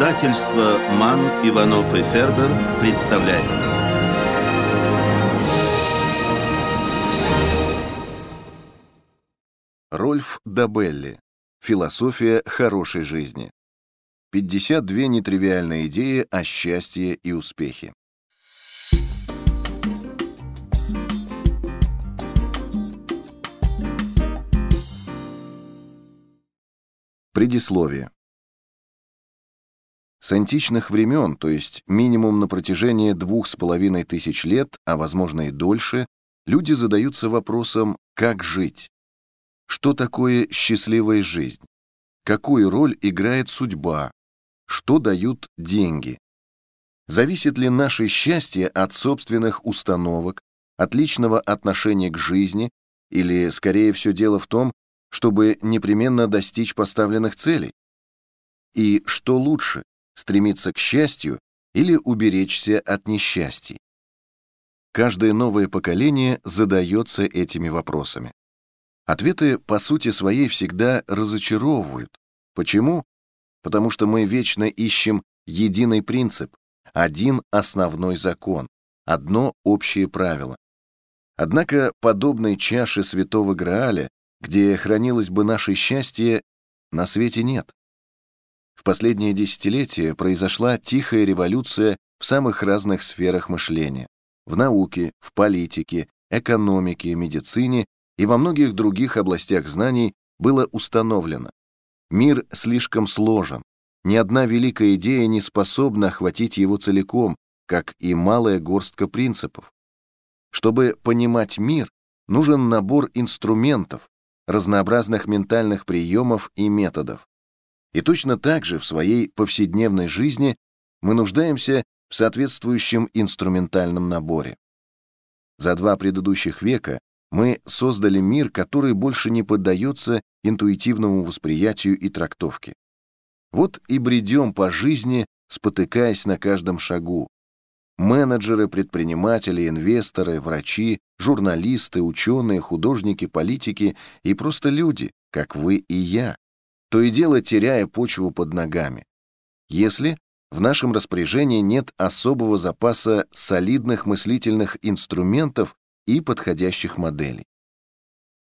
Издательство «Ман, Иванов и Фербер» представляет. Рольф Дабелли. Философия хорошей жизни. 52 нетривиальные идеи о счастье и успехе. Предисловие. С античных времен, то есть минимум на протяжении двух с половиной тысяч лет, а возможно и дольше, люди задаются вопросом «как жить?». Что такое счастливая жизнь? Какую роль играет судьба? Что дают деньги? Зависит ли наше счастье от собственных установок, от личного отношения к жизни, или, скорее все дело в том, чтобы непременно достичь поставленных целей? И что лучше, стремиться к счастью или уберечься от несчастий? Каждое новое поколение задается этими вопросами. Ответы, по сути своей, всегда разочаровывают. Почему? Потому что мы вечно ищем единый принцип, один основной закон, одно общее правило. Однако подобной чаши святого Грааля, где хранилось бы наше счастье, на свете нет. В последние десятилетия произошла тихая революция в самых разных сферах мышления. В науке, в политике, экономике, медицине и во многих других областях знаний было установлено. Мир слишком сложен. Ни одна великая идея не способна охватить его целиком, как и малая горстка принципов. Чтобы понимать мир, нужен набор инструментов, разнообразных ментальных приемов и методов. И точно так же в своей повседневной жизни мы нуждаемся в соответствующем инструментальном наборе. За два предыдущих века мы создали мир, который больше не поддается интуитивному восприятию и трактовке. Вот и бредем по жизни, спотыкаясь на каждом шагу. Менеджеры, предприниматели, инвесторы, врачи, журналисты, ученые, художники, политики и просто люди, как вы и я то и дело теряя почву под ногами. Если в нашем распоряжении нет особого запаса солидных мыслительных инструментов и подходящих моделей.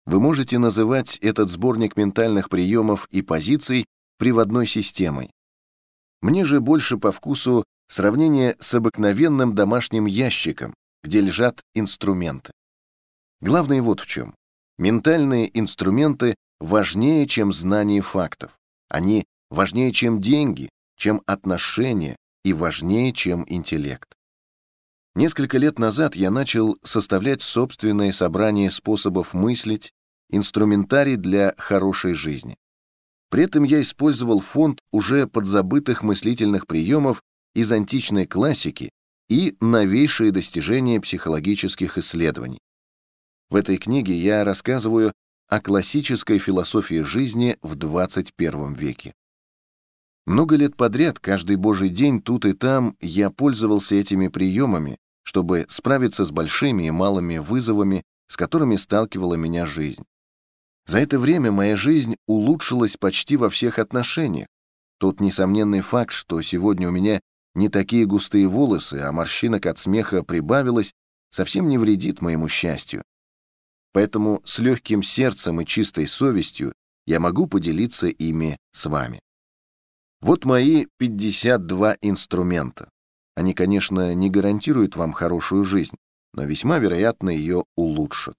Вы можете называть этот сборник ментальных приемов и позиций приводной системой. Мне же больше по вкусу сравнение с обыкновенным домашним ящиком, где лежат инструменты. Главное вот в чем. Ментальные инструменты важнее, чем знание фактов. Они важнее, чем деньги, чем отношения и важнее, чем интеллект. Несколько лет назад я начал составлять собственное собрание способов мыслить, инструментарий для хорошей жизни. При этом я использовал фонд уже подзабытых мыслительных приемов из античной классики и новейшие достижения психологических исследований. В этой книге я рассказываю о классической философии жизни в 21 веке. Много лет подряд, каждый божий день тут и там я пользовался этими приемами, чтобы справиться с большими и малыми вызовами, с которыми сталкивала меня жизнь. За это время моя жизнь улучшилась почти во всех отношениях. Тот несомненный факт, что сегодня у меня не такие густые волосы, а морщинок от смеха прибавилось, совсем не вредит моему счастью. Поэтому с легким сердцем и чистой совестью я могу поделиться ими с вами. Вот мои 52 инструмента. Они, конечно, не гарантируют вам хорошую жизнь, но весьма вероятно ее улучшат.